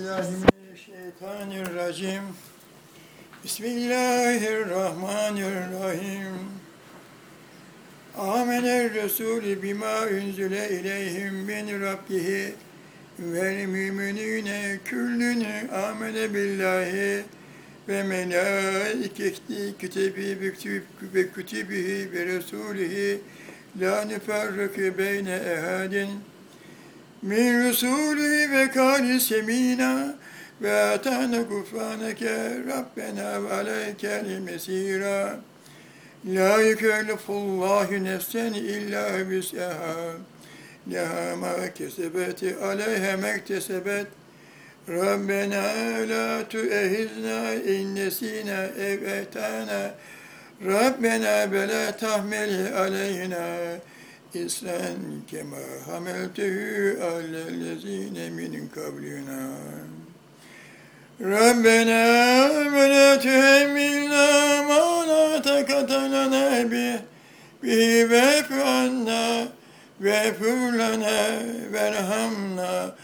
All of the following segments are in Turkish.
Bismillahirrahmanirrahim. Bismillahirrahmanirrahim. Amener Resulü bima unzile ileyhim min rabbihi vel müminine küllün amene billahi ve melaiketi kütebi ve kütübihi ve resulihi la nüferrikü beyne ehadin min Resulü ve kâli semînâ ve atâne gufrâneke Rabbena ve aleykel mesîrâ. La yükellifullahu nefsen illa bis'ehâ. Leha ma kesebet aleyhe mektesebet. Rabbena la tuehizna in nesîna ev etâna. Rabbena bela tahmil aleyna İsran kema hameltehu alellezine min kablina. Rabbena ve la tuhemmilna ma la takata lana bih bihi ve'fu anna ve'fu lana verhamna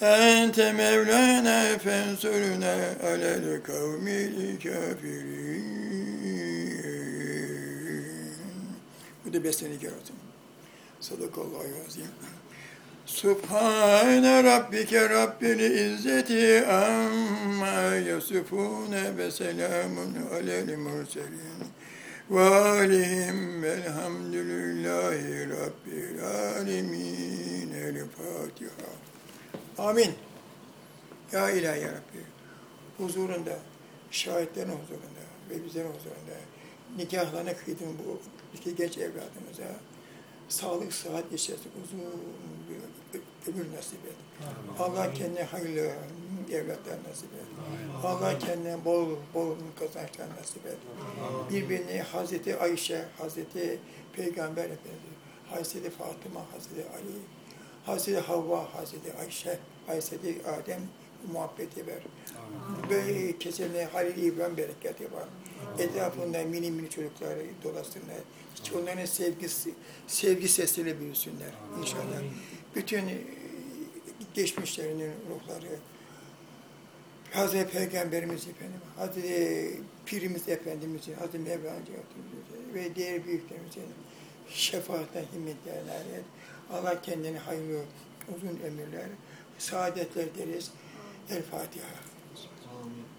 ente mevlana fensurna alel kavmil kafirin. Bu da sene olsun. Sadakallahu azim. Subhane rabbike rabbil izzeti amma yasifune ve selamun alel murselin ve alihim velhamdülillahi rabbil alemin. El Fatiha. Amin. Ya ilahi ya Rabbi, huzurunda, şahitlerin huzurunda ve bizlerin huzurunda nikahlarına kıydın bu iki genç evladımıza sağlık, sıhhat içerisinde uzun bir ömür nasip et. Allah kendine hayırlı evlatlar nasip et. Allah kendine bol bol kazançlar nasip et. Birbirini Hazreti Ayşe, Hazreti Peygamber Efendimiz, Hazreti Fatıma, Hazreti Ali, Hazreti Havva, Hazreti Ayşe, Hazreti Adem muhabbeti ver. Böyle kesene Halil İbrahim bereketi var. Etrafında mini mini çocukları dolasınlar. Hiç onların sevgisi, sevgi sesiyle büyüsünler inşallah. Bütün e, geçmişlerinin ruhları, Hazreti Peygamberimiz Efendim, Hazreti Pirimiz Efendimizin, Hazreti Mevlana ve diğer büyüklerimizin şefaatine, himmetlerine ait. Allah kendine hayırlı, uzun ömürler, saadetler deriz. El Fatiha. Amin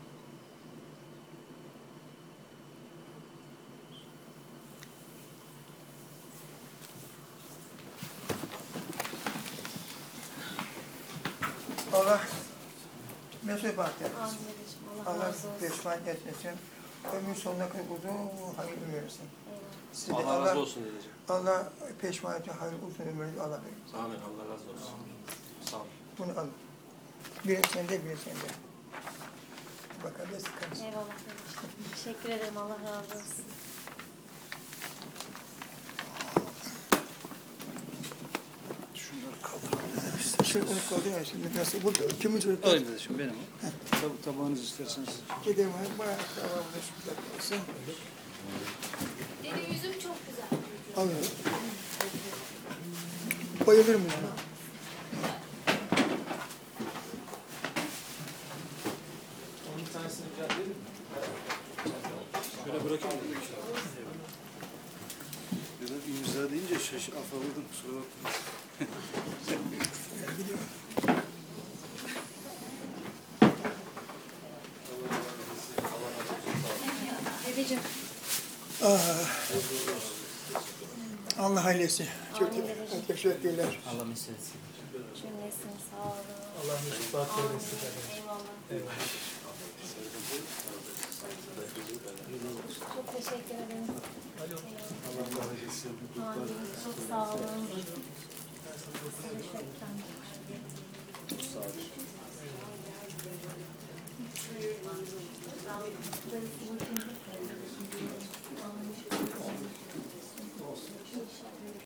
Allah Allah razı olsun. peşman etmesin. Ömür sonuna kadar uzun hayır versin. Size Allah Allah, razı olsun dedeciğim. Allah peşman etsin, hayır uzun ömür Allah verir. Amin. Allah razı olsun. Sağ ol. Bunu alın. Bir sende, bir sende. Bakalım sıkarız. Eyvallah. Teşekkür ederim. Allah razı olsun. Onu kaldı ya şimdi nasıl? Bu kimin çocuklar? Alayım dedeciğim benim o. Tab tabağınızı isterseniz. Gidelim hadi bayağı tamamdır şurada kalsın. Benim yüzüm çok güzel. Alın. Bayılırım buna. Şöyle bırakayım mı? Biraz imza deyince şaşı afalladım kusura bakmayın. Dedeciğim. Allah ailesi. Çok Amin dedeciğim. teşekkürler. Cümlesin sağ olun. Allah mesut bahtiyar etsin. Eyvallah. Çok teşekkür ederim. Allah razı olsun. Amin. Çok sağ olun. Teşekkürler.